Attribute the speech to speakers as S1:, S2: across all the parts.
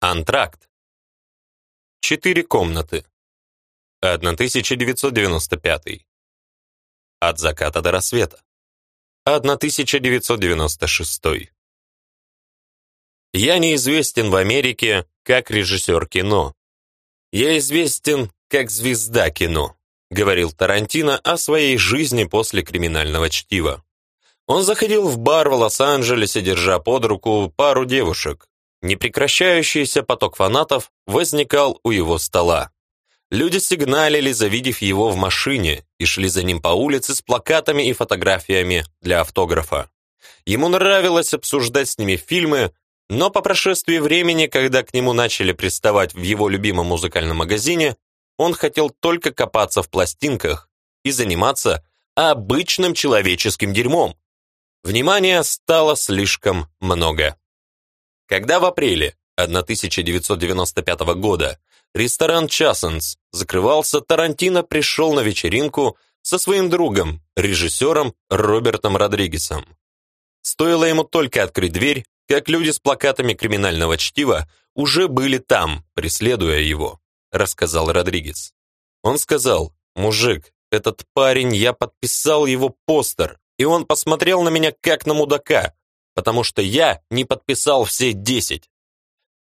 S1: Антракт. Четыре комнаты. 1995. От заката до рассвета. 1996. Я неизвестен в Америке как режиссер кино. Я известен как звезда кино, говорил Тарантино о своей жизни после криминального чтива. Он заходил в бар в Лос-Анджелесе, держа под руку пару девушек. Непрекращающийся поток фанатов возникал у его стола. Люди сигналили, завидев его в машине, и шли за ним по улице с плакатами и фотографиями для автографа. Ему нравилось обсуждать с ними фильмы, но по прошествии времени, когда к нему начали приставать в его любимом музыкальном магазине, он хотел только копаться в пластинках и заниматься обычным человеческим дерьмом. Внимания стало слишком много. Когда в апреле 1995 года ресторан «Чассенс» закрывался, Тарантино пришел на вечеринку со своим другом, режиссером Робертом Родригесом. Стоило ему только открыть дверь, как люди с плакатами криминального чтива уже были там, преследуя его, рассказал Родригес. Он сказал, мужик, этот парень, я подписал его постер, и он посмотрел на меня как на мудака, потому что я не подписал все десять.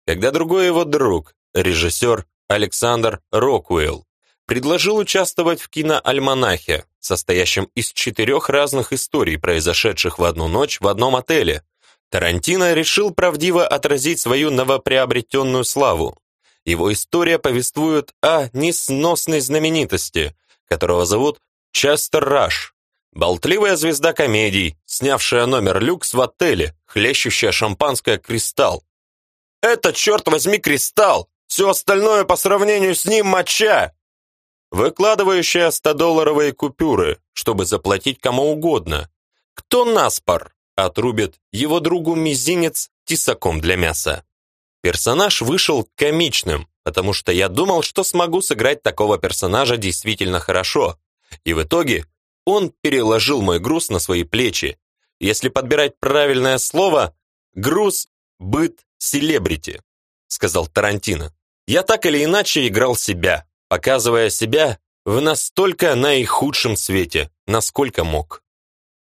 S1: Когда другой его друг, режиссер Александр Рокуэлл, предложил участвовать в киноальманахе, состоящем из четырех разных историй, произошедших в одну ночь в одном отеле, Тарантино решил правдиво отразить свою новоприобретенную славу. Его история повествует о несносной знаменитости, которого зовут Честер Раш, болтливая звезда комедий, снявшая номер люкс в отеле, хлещущая шампанское «Кристалл». «Это, черт возьми, кристалл! Все остальное по сравнению с ним моча!» Выкладывающая 100-долларовые купюры, чтобы заплатить кому угодно. Кто наспор? отрубит его другу мизинец тесаком для мяса. Персонаж вышел комичным, потому что я думал, что смогу сыграть такого персонажа действительно хорошо. И в итоге он переложил мой груз на свои плечи. Если подбирать правильное слово, груз быть селебрити, сказал Тарантино. Я так или иначе играл себя, показывая себя в настолько наихудшем свете, насколько мог.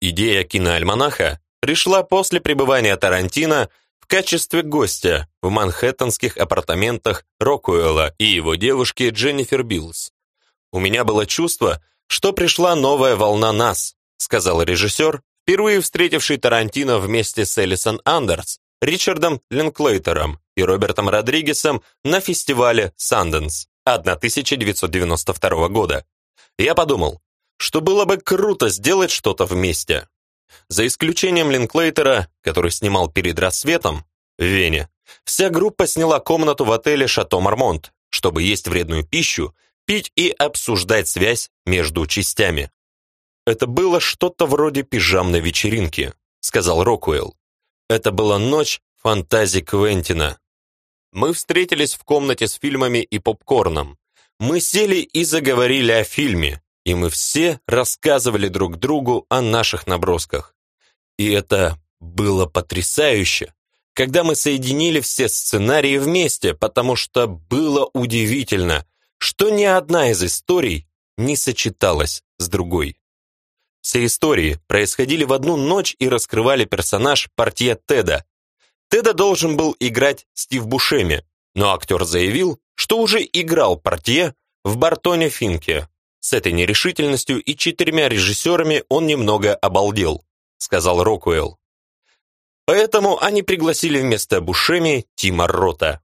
S1: Идея киноальманаха пришла после пребывания Тарантино в качестве гостя в манхэттенских апартаментах Рокуэлла и его девушки Дженнифер Биллс. «У меня было чувство, что пришла новая волна нас», сказал режиссер, впервые встретивший Тарантино вместе с Элисон Андерс, Ричардом Линклейтером и Робертом Родригесом на фестивале Sundance 1992 года. Я подумал, что было бы круто сделать что-то вместе. За исключением Линклейтера, который снимал перед рассветом в Вене, вся группа сняла комнату в отеле «Шато Мармонт», чтобы есть вредную пищу, пить и обсуждать связь между частями. «Это было что-то вроде пижамной вечеринки», — сказал Рокуэлл. «Это была ночь фантазии Квентина. Мы встретились в комнате с фильмами и попкорном. Мы сели и заговорили о фильме, и мы все рассказывали друг другу о наших набросках. И это было потрясающе, когда мы соединили все сценарии вместе, потому что было удивительно, что ни одна из историй не сочеталась с другой. Все истории происходили в одну ночь и раскрывали персонаж портье Теда. Теда должен был играть Стив Бушеми, но актер заявил, что уже играл портье в Бартоне Финке, с этой нерешительностью и четырьмя режиссерами он немного обалдел, сказал Рокуэлл. Поэтому они пригласили вместо Бушеми Тима Рота.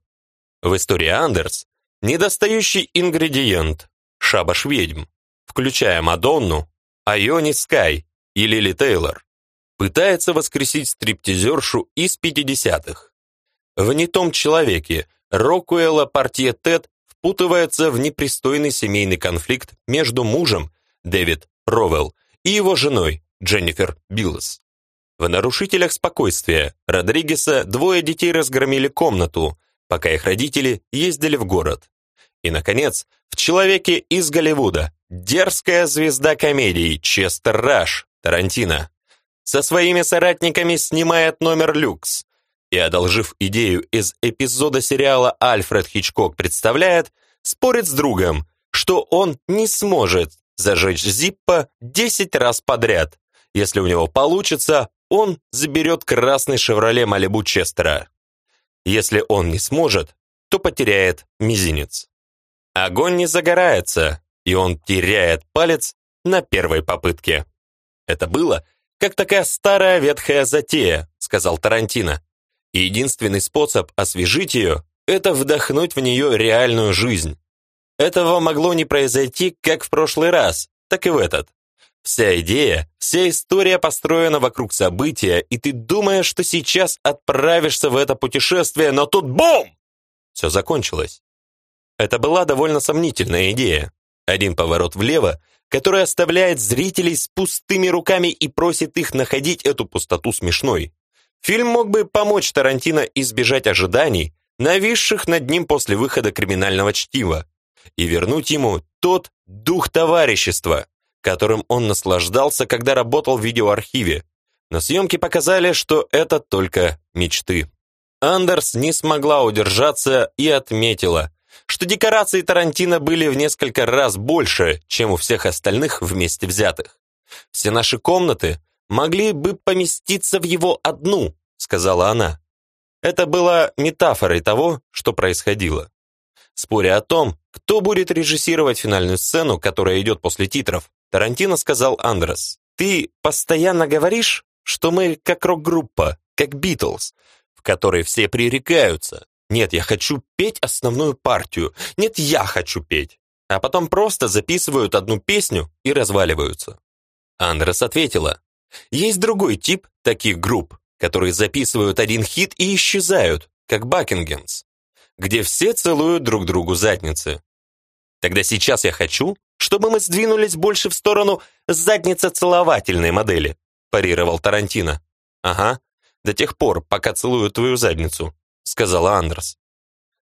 S1: В истории Андерс недостающий ингредиент – шабаш ведьм, включая Мадонну, Айони Скай и Лили Тейлор, пытается воскресить стриптизершу из 50-х. В «Не том человеке» Рокуэлла портье Тед впутывается в непристойный семейный конфликт между мужем, Дэвид Провал, и его женой, Дженнифер Биллс. В нарушителях спокойствия Родригеса двое детей разгромили комнату, пока их родители ездили в город. И, наконец, в «Человеке из Голливуда» дерзкая звезда комедии Честер Раш, Тарантино, со своими соратниками снимает номер люкс, и, одолжив идею из эпизода сериала «Альфред Хичкок представляет», спорит с другом, что он не сможет зажечь Зиппа 10 раз подряд. Если у него получится, он заберет красный «Шевроле Малибу» Честера. Если он не сможет, то потеряет мизинец. Огонь не загорается, и он теряет палец на первой попытке. Это было как такая старая ветхая затея, сказал Тарантино. И единственный способ освежить ее – это вдохнуть в нее реальную жизнь. Этого могло не произойти как в прошлый раз, так и в этот. Вся идея, вся история построена вокруг события, и ты думаешь, что сейчас отправишься в это путешествие, но тут бум! Все закончилось. Это была довольно сомнительная идея. Один поворот влево, который оставляет зрителей с пустыми руками и просит их находить эту пустоту смешной. Фильм мог бы помочь Тарантино избежать ожиданий, нависших над ним после выхода криминального чтива, и вернуть ему тот дух товарищества, которым он наслаждался, когда работал в видеоархиве. Но съемки показали, что это только мечты. Андерс не смогла удержаться и отметила, что декорации Тарантино были в несколько раз больше, чем у всех остальных вместе взятых. Все наши комнаты могли бы поместиться в его одну, сказала она. Это было метафорой того, что происходило. Споря о том, кто будет режиссировать финальную сцену, которая идет после титров, Тарантино сказал Андрес, «Ты постоянно говоришь, что мы как рок-группа, как Битлз, в которой все пререкаются, нет, я хочу петь основную партию. Нет, я хочу петь. А потом просто записывают одну песню и разваливаются. Андрес ответила. Есть другой тип таких групп, которые записывают один хит и исчезают, как Бакингенс, где все целуют друг другу задницы. Тогда сейчас я хочу, чтобы мы сдвинулись больше в сторону задница-целовательной модели, парировал Тарантино. Ага, до тех пор, пока целуют твою задницу, сказала Андерс.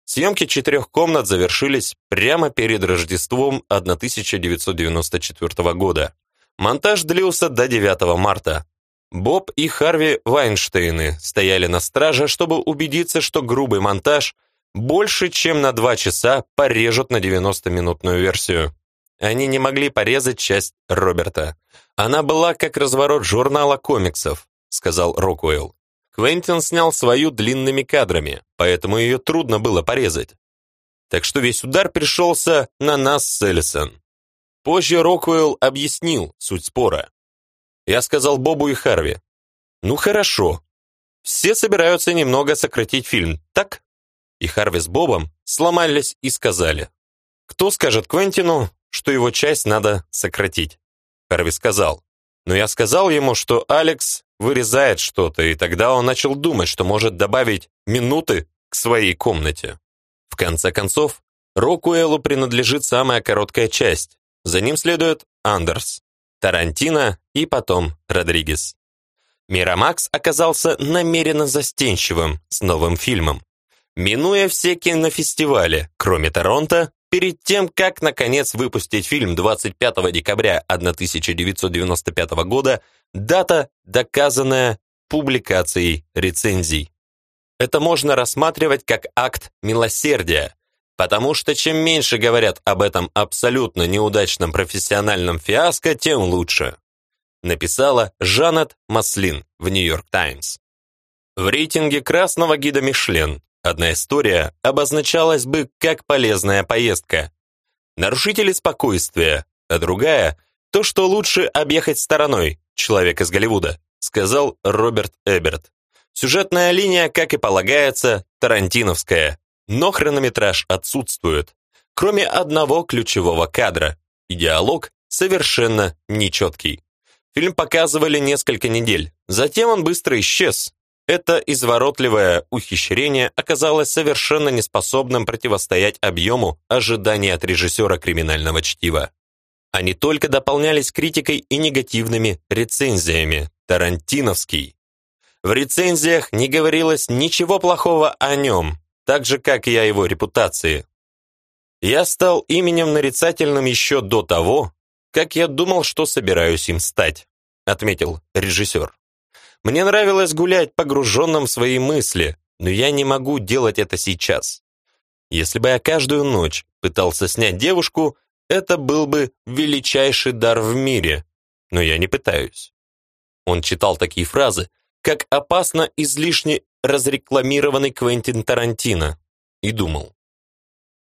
S1: Съемки четырех комнат завершились прямо перед Рождеством 1994 года. Монтаж длился до 9 марта. Боб и Харви Вайнштейны стояли на страже, чтобы убедиться, что грубый монтаж больше, чем на два часа порежут на 90-минутную версию. Они не могли порезать часть Роберта. Она была как разворот журнала комиксов, сказал Рокуэлл. Квентин снял свою длинными кадрами, поэтому ее трудно было порезать. Так что весь удар пришелся на нас с Эллисон. Позже Роквелл объяснил суть спора. Я сказал Бобу и Харви, «Ну хорошо, все собираются немного сократить фильм, так?» И Харви с Бобом сломались и сказали, «Кто скажет Квентину, что его часть надо сократить?» Харви сказал, «Но я сказал ему, что Алекс вырезает что-то, и тогда он начал думать, что может добавить минуты к своей комнате. В конце концов, Рокуэллу принадлежит самая короткая часть. За ним следует Андерс, Тарантино и потом Родригес. Мирамакс оказался намеренно застенчивым с новым фильмом. Минуя все кинофестивали, кроме Торонто, перед тем, как, наконец, выпустить фильм 25 декабря 1995 года, Дата, доказанная публикацией рецензий. Это можно рассматривать как акт милосердия, потому что чем меньше говорят об этом абсолютно неудачном профессиональном фиаско, тем лучше. Написала Жанет Маслин в Нью-Йорк Таймс. В рейтинге красного гида Мишлен одна история обозначалась бы как полезная поездка. Нарушители спокойствия, а другая – то, что лучше объехать стороной, человек из Голливуда, сказал Роберт Эберт. Сюжетная линия, как и полагается, тарантиновская, но хронометраж отсутствует, кроме одного ключевого кадра, и диалог совершенно нечеткий. Фильм показывали несколько недель, затем он быстро исчез. Это изворотливое ухищрение оказалось совершенно неспособным противостоять объему ожиданий от режиссера криминального чтива. Они только дополнялись критикой и негативными рецензиями. Тарантиновский. В рецензиях не говорилось ничего плохого о нем, так же, как и о его репутации. Я стал именем нарицательным еще до того, как я думал, что собираюсь им стать, отметил режиссер. Мне нравилось гулять погруженным в свои мысли, но я не могу делать это сейчас. Если бы я каждую ночь пытался снять девушку, это был бы величайший дар в мире, но я не пытаюсь. Он читал такие фразы, как опасно излишне разрекламированный Квентин Тарантино, и думал,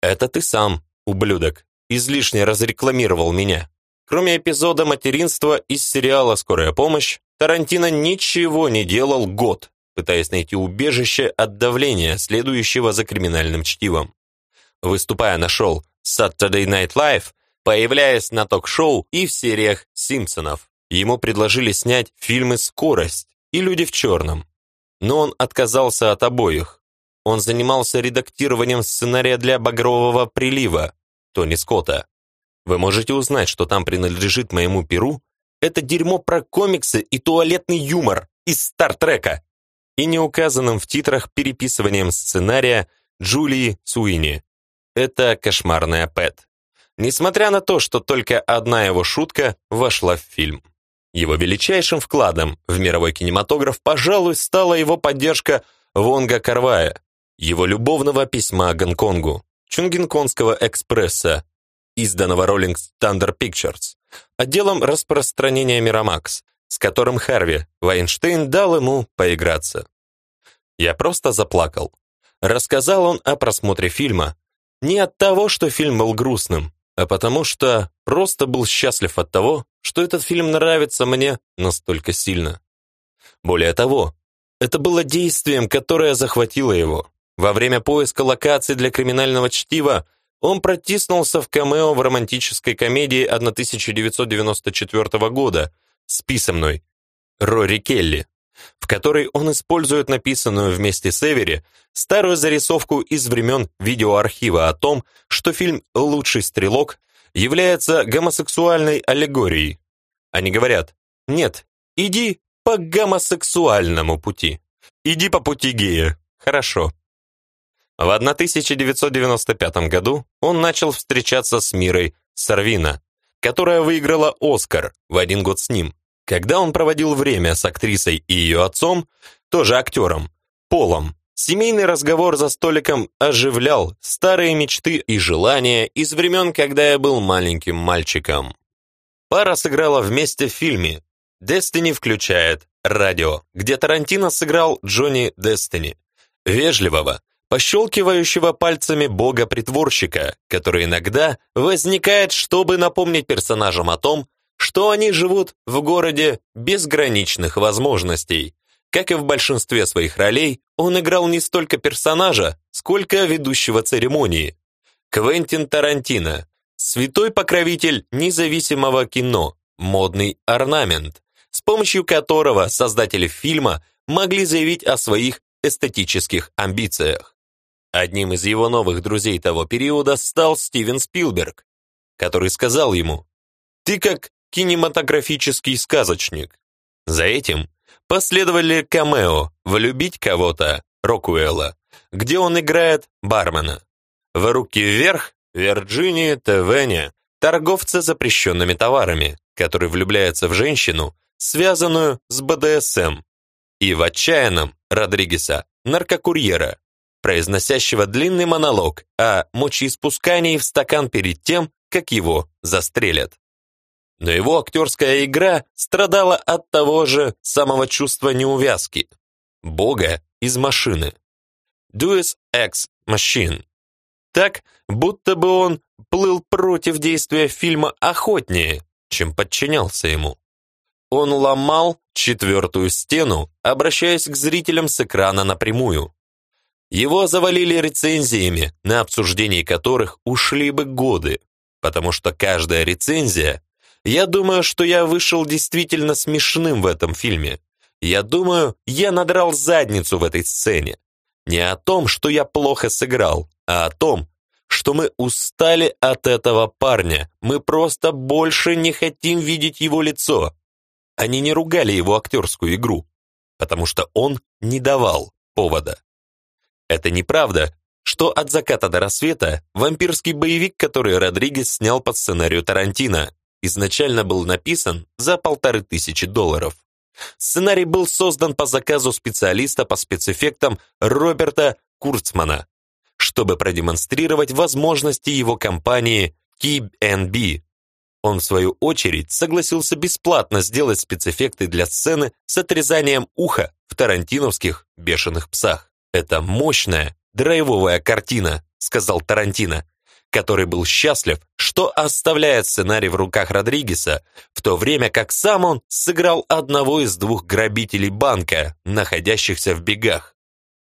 S1: это ты сам, ублюдок, излишне разрекламировал меня. Кроме эпизода материнства из сериала «Скорая помощь», Тарантино ничего не делал год, пытаясь найти убежище от давления, следующего за криминальным чтивом. Выступая на шоу Saturday Night Live, появляясь на ток-шоу и в сериях «Симпсонов», ему предложили снять фильмы «Скорость» и «Люди в черном». Но он отказался от обоих. Он занимался редактированием сценария для «Багрового прилива» Тони Скотта. Вы можете узнать, что там принадлежит моему перу. Это дерьмо про комиксы и туалетный юмор из Стартрека и не указанным в титрах переписыванием сценария Джулии Суини. Это кошмарная Пэт. Несмотря на то, что только одна его шутка вошла в фильм. Его величайшим вкладом в мировой кинематограф, пожалуй, стала его поддержка Вонга Карвая, его любовного письма Гонконгу, Чунгинконгского экспресса, изданного Rolling Thunder Pictures, отделом распространения Miramax, с которым Харви Вайнштейн дал ему поиграться. Я просто заплакал. Рассказал он о просмотре фильма не от того, что фильм был грустным, а потому что просто был счастлив от того, что этот фильм нравится мне настолько сильно. Более того, это было действием, которое захватило его. Во время поиска локаций для криминального чтива он протиснулся в камео в романтической комедии 1994 года «Спи со мной» Рори Келли, в которой он использует написанную вместе с Эвери старую зарисовку из времен видеоархива о том, что фильм «Лучший стрелок» является гомосексуальной аллегорией. Они говорят, нет, иди по гомосексуальному пути. Иди по пути гея. Хорошо. В 1995 году он начал встречаться с Мирой Сарвина, которая выиграла Оскар в один год с ним, когда он проводил время с актрисой и ее отцом, тоже актером, Полом. Семейный разговор за столиком оживлял старые мечты и желания из времен, когда я был маленьким мальчиком. Пара сыграла вместе в фильме «Destiny включает радио», где Тарантино сыграл Джонни Дестини, вежливого, пощелкивающего пальцами бога-притворщика, который иногда возникает, чтобы напомнить персонажам о том, что они живут в городе безграничных возможностей. Как и в большинстве своих ролей, он играл не столько персонажа, сколько ведущего церемонии. Квентин Тарантино, святой покровитель независимого кино, модный орнамент, с помощью которого создатели фильма могли заявить о своих эстетических амбициях. Одним из его новых друзей того периода стал Стивен Спилберг, который сказал ему, «Ты как кинематографический сказочник». За этим последовали камео «Влюбить кого-то» Рокуэлла, где он играет бармена. В «Руки вверх» Вирджинии Тевене, торговца запрещенными товарами, который влюбляется в женщину, связанную с БДСМ, и в «Отчаянном» Родригеса, наркокурьера, произносящего длинный монолог о мочеиспускании в стакан перед тем, как его застрелят. Но его актерская игра страдала от того же самого чувства неувязки. Бога из машины. Deus Ex Machine. Так, будто бы он плыл против действия фильма охотнее, чем подчинялся ему. Он ломал четвертую стену, обращаясь к зрителям с экрана напрямую. Его завалили рецензиями, на обсуждение которых ушли бы годы, потому что каждая рецензия я думаю, что я вышел действительно смешным в этом фильме. Я думаю, я надрал задницу в этой сцене. Не о том, что я плохо сыграл, а о том, что мы устали от этого парня. Мы просто больше не хотим видеть его лицо. Они не ругали его актерскую игру, потому что он не давал повода. Это неправда, что «От заката до рассвета» вампирский боевик, который Родригес снял под сценарию Тарантино, изначально был написан за полторы тысячи долларов. Сценарий был создан по заказу специалиста по спецэффектам Роберта Курцмана, чтобы продемонстрировать возможности его компании KBNB. Он, в свою очередь, согласился бесплатно сделать спецэффекты для сцены с отрезанием уха в тарантиновских «Бешеных псах». «Это мощная, драйвовая картина», — сказал Тарантино, который был счастлив, что оставляет сценарий в руках Родригеса, в то время как сам он сыграл одного из двух грабителей банка, находящихся в бегах.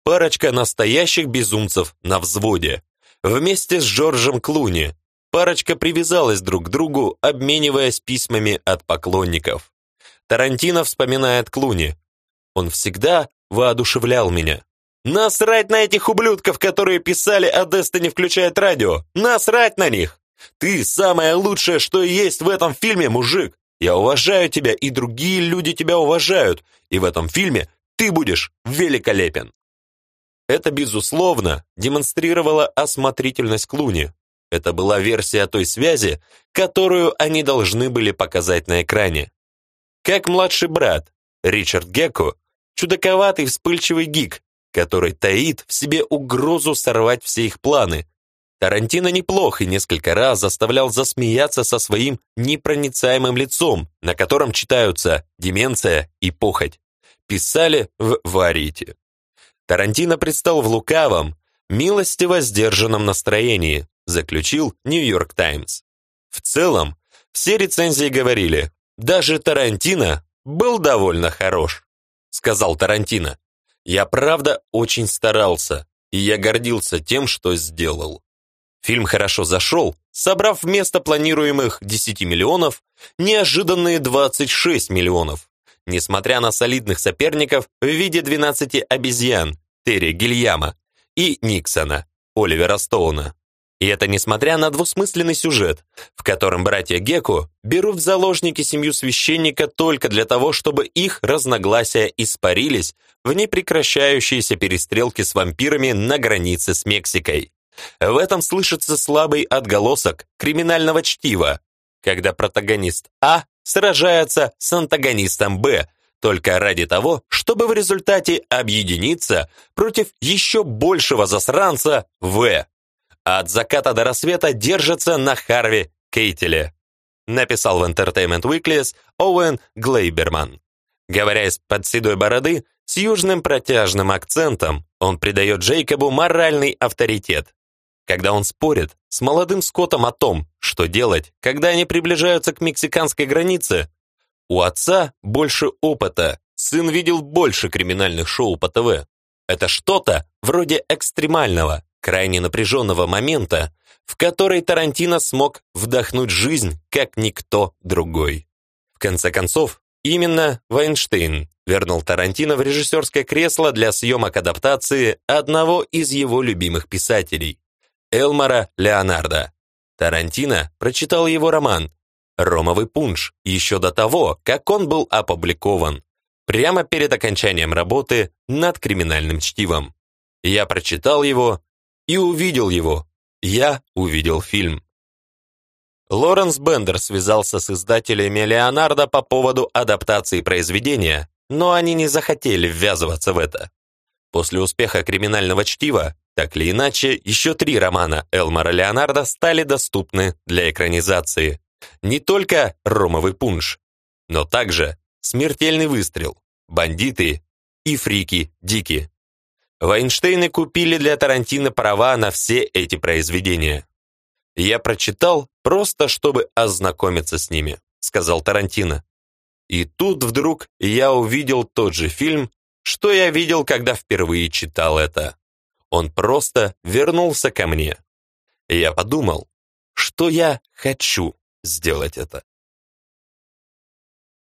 S1: Парочка настоящих безумцев на взводе. Вместе с Джорджем Клуни. Парочка привязалась друг к другу, обмениваясь письмами от поклонников. Тарантино вспоминает Клуни. Он всегда воодушевлял меня. Насрать на этих ублюдков, которые писали о Дестине включает радио. Насрать на них. Ты самое лучшее, что есть в этом фильме, мужик. Я уважаю тебя, и другие люди тебя уважают. И в этом фильме ты будешь великолепен. Это, безусловно, демонстрировало осмотрительность Клуни. Это была версия той связи, которую они должны были показать на экране. Как младший брат, Ричард Гекко, чудаковатый вспыльчивый гик, который таит в себе угрозу сорвать все их планы. Тарантино неплох и несколько раз заставлял засмеяться со своим непроницаемым лицом, на котором читаются деменция и похоть. Писали в Варите. Тарантино предстал в лукавом, милостиво сдержанном настроении, заключил Нью-Йорк Таймс. В целом, все рецензии говорили, даже Тарантино был довольно хорош, сказал Тарантино. Я правда очень старался, и я гордился тем, что сделал. Фильм хорошо зашел, собрав вместо планируемых 10 миллионов неожиданные 26 миллионов. Несмотря на солидных соперников в виде 12 обезьян, Терри Гильяма и Никсона, Оливера Стоуна. И это несмотря на двусмысленный сюжет, в котором братья Геку берут в заложники семью священника только для того, чтобы их разногласия испарились в непрекращающиеся перестрелки с вампирами на границе с Мексикой. В этом слышится слабый отголосок криминального чтива, когда протагонист А сражается с антагонистом Б, только ради того, чтобы в результате объединиться против еще большего засранца В от заката до рассвета держится на Харви Кейтеле, написал в Entertainment Weekly Оуэн Глейберман. Говоря из-под седой бороды, с южным протяжным акцентом, он придает Джейкобу моральный авторитет. Когда он спорит с молодым Скоттом о том, что делать, когда они приближаются к мексиканской границе, у отца больше опыта, сын видел больше криминальных шоу по ТВ. Это что-то вроде экстремального, крайне напряженного момента, в который Тарантино смог вдохнуть жизнь, как никто другой. В конце концов, именно Вайнштейн вернул Тарантино в режиссерское кресло для съемок адаптации одного из его любимых писателей – Элмара Леонардо. Тарантино прочитал его роман «Ромовый пунш» еще до того, как он был опубликован, прямо перед окончанием работы над криминальным чтивом. Я прочитал его и увидел его. Я увидел фильм. Лоренс Бендер связался с издателями Леонардо по поводу адаптации произведения, но они не захотели ввязываться в это. После успеха криминального чтива, так или иначе, еще три романа Элмара Леонардо стали доступны для экранизации. Не только «Ромовый пунш», но также «Смертельный выстрел», «Бандиты» и «Фрики Дики». Вайнштейны купили для Тарантино права на все эти произведения. Я прочитал просто, чтобы ознакомиться с ними, сказал Тарантино. И тут вдруг я увидел тот же фильм, что я видел, когда впервые читал это. Он просто вернулся ко мне. Я подумал, что я хочу сделать это.